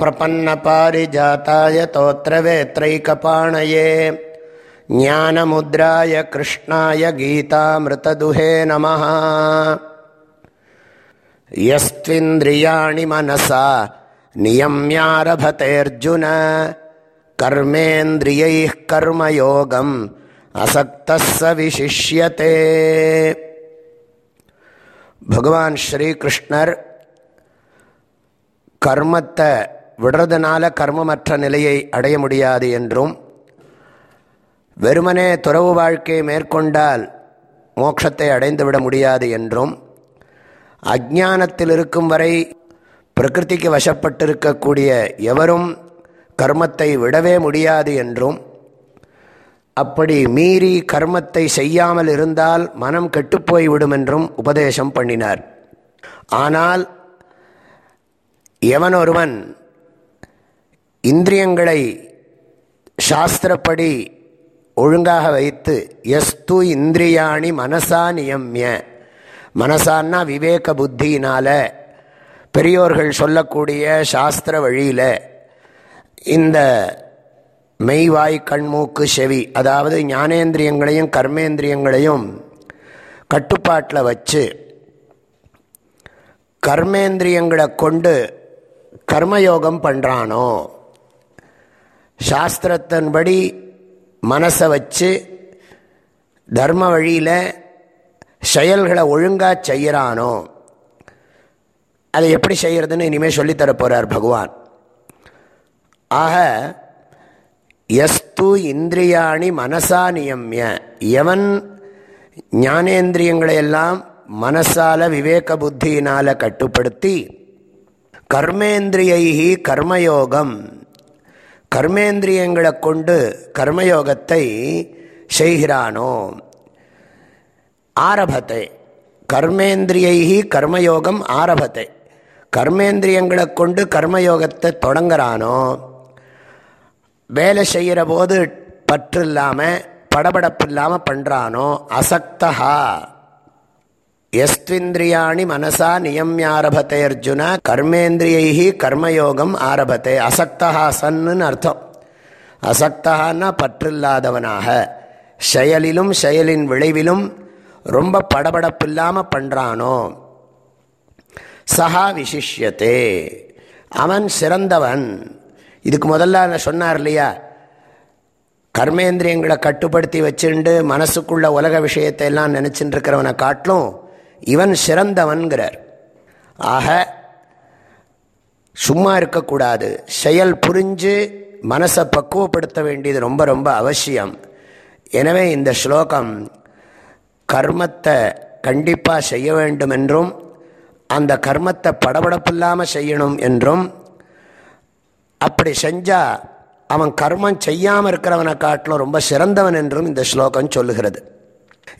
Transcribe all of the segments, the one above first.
प्रपन्नपारिजाताय तोत्रवेत्रैकपाणये ज्ञानमुद्राय कृष्णाय गीतामृतदुहे नमः यस्त्विन्द्रियाणि मनसा नियम्यारभतेऽर्जुन कर्मेन्द्रियैः कर्मयोगम् असक्तः स विशिष्यते பகவான் ஸ்ரீகிருஷ்ணர் கர்மத்தை விடுறதுனால கர்மமற்ற நிலையை அடைய முடியாது என்றும் வெறுமனே துறவு வாழ்க்கையை மேற்கொண்டால் மோட்சத்தை அடைந்துவிட முடியாது என்றும் அஜானத்தில் இருக்கும் வரை பிரகிருதிக்கு வசப்பட்டிருக்கக்கூடிய எவரும் கர்மத்தை விடவே முடியாது என்றும் அப்படி மீறி கர்மத்தை செய்யாமல் இருந்தால் மனம் கெட்டுப்போய்விடும் என்றும் உபதேசம் பண்ணினார். ஆனால் எவன் ஒருவன் இந்திரியங்களை சாஸ்திரப்படி ஒழுங்காக வைத்து எஸ்து இந்திரியாணி மனசா நியமிய. மனசான்னா விவேக புத்தியினால் பெரியோர்கள் சொல்லக்கூடிய சாஸ்திர வழியில் இந்த மெய்வாய் கண்மூக்கு செவி அதாவது ஞானேந்திரியங்களையும் கர்மேந்திரியங்களையும் கட்டுப்பாட்டில் வச்சு கர்மேந்திரியங்களை கொண்டு கர்மயோகம் பண்ணுறானோ சாஸ்திரத்தின்படி மனசை வச்சு தர்ம வழியில் செயல்களை ஒழுங்காக செய்கிறானோ அதை எப்படி செய்கிறதுன்னு இனிமேல் சொல்லித்தர போகிறார் பகவான். ஆக எஸ்து இந்திரியாணி மனசா நியமிய. எவன் ஞானேந்திரியங்களையெல்லாம் மனசால விவேக புத்தியினால் கட்டுப்படுத்தி கர்மேந்திரியைகி கர்மயோகம் கர்மேந்திரியங்களை கொண்டு கர்மயோகத்தை செய்கிறானோ? ஆரபத்தை. கர்மேந்திரியை கர்மயோகம் ஆரபத்தை. கர்மேந்திரியங்களை கொண்டு கர்மயோகத்தை தொடங்குறானோ? வேலை செய்கிற போது பற்று இல்லாமல் படபடப்பு இல்லாமல் பண்ணுறானோ அசக்தா எஸ்திந்திரியாணி மனசா நியமியாரபத்தை அர்ஜுன கர்மேந்திரியை கர்மயோகம் ஆரபத்தை அசக்தா சன்னு அர்த்தம். அசக்தகான்னா பற்றில்லாதவனாக. செயலிலும் செயலின் விளைவிலும் ரொம்ப படபடப்பு இல்லாமல் பண்ணுறானோ சஹா விசிஷ்யத்தே அவன் சிறந்தவன். இதுக்கு முதல்ல சொன்னார் இல்லையா? கர்மேந்திரியங்களை கட்டுப்படுத்தி வச்சுண்டு மனசுக்குள்ள உலக விஷயத்தை எல்லாம் நினச்சிட்டு இருக்கிறவனை காட்டிலும் இவன் சிறந்தவன்கிறார். ஆக சும்மா இருக்கக்கூடாது. செயல் புரிஞ்சு மனசை பக்குவப்படுத்த வேண்டியது ரொம்ப ரொம்ப அவசியம். எனவே இந்த ஸ்லோகம் கர்மத்தை கண்டிப்பாக செய்ய வேண்டும் என்றும் அந்த கர்மத்தை படபடப்பில்லாமல் செய்யணும் என்றும் அப்படி செஞ்சால் அவன் கர்மம் செய்யாமல் இருக்கிறவனை காட்டிலும் ரொம்ப சிறந்தவன் என்றும் இந்த ஸ்லோகம் சொல்லுகிறது.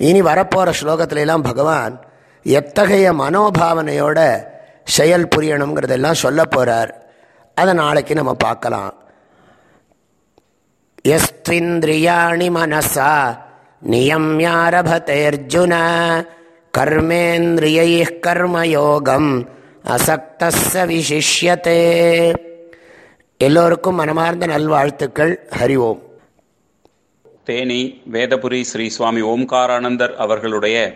இனி வரப்போகிற ஸ்லோகத்திலெல்லாம் பகவான் எத்தகைய மனோபாவனையோட செயல் புரியணுங்கிறதெல்லாம் சொல்ல போகிறார் அதை நாளைக்கு நம்ம பார்க்கலாம். எஸ்திந்திரியாணி மனசா நியம்யாரபத்தேர்ஜுன கர்மேந்திரியை கர்மயோகம் அசக்தச விசிஷ்யத்தே எல்லோருக்கும் மனமார்ந்த நல்வாழ்த்துக்கள். ஹரி ஓம். தேனி வேதபுரி ஸ்ரீ சுவாமி ஓம்காரானந்தர் அவர்களுடைய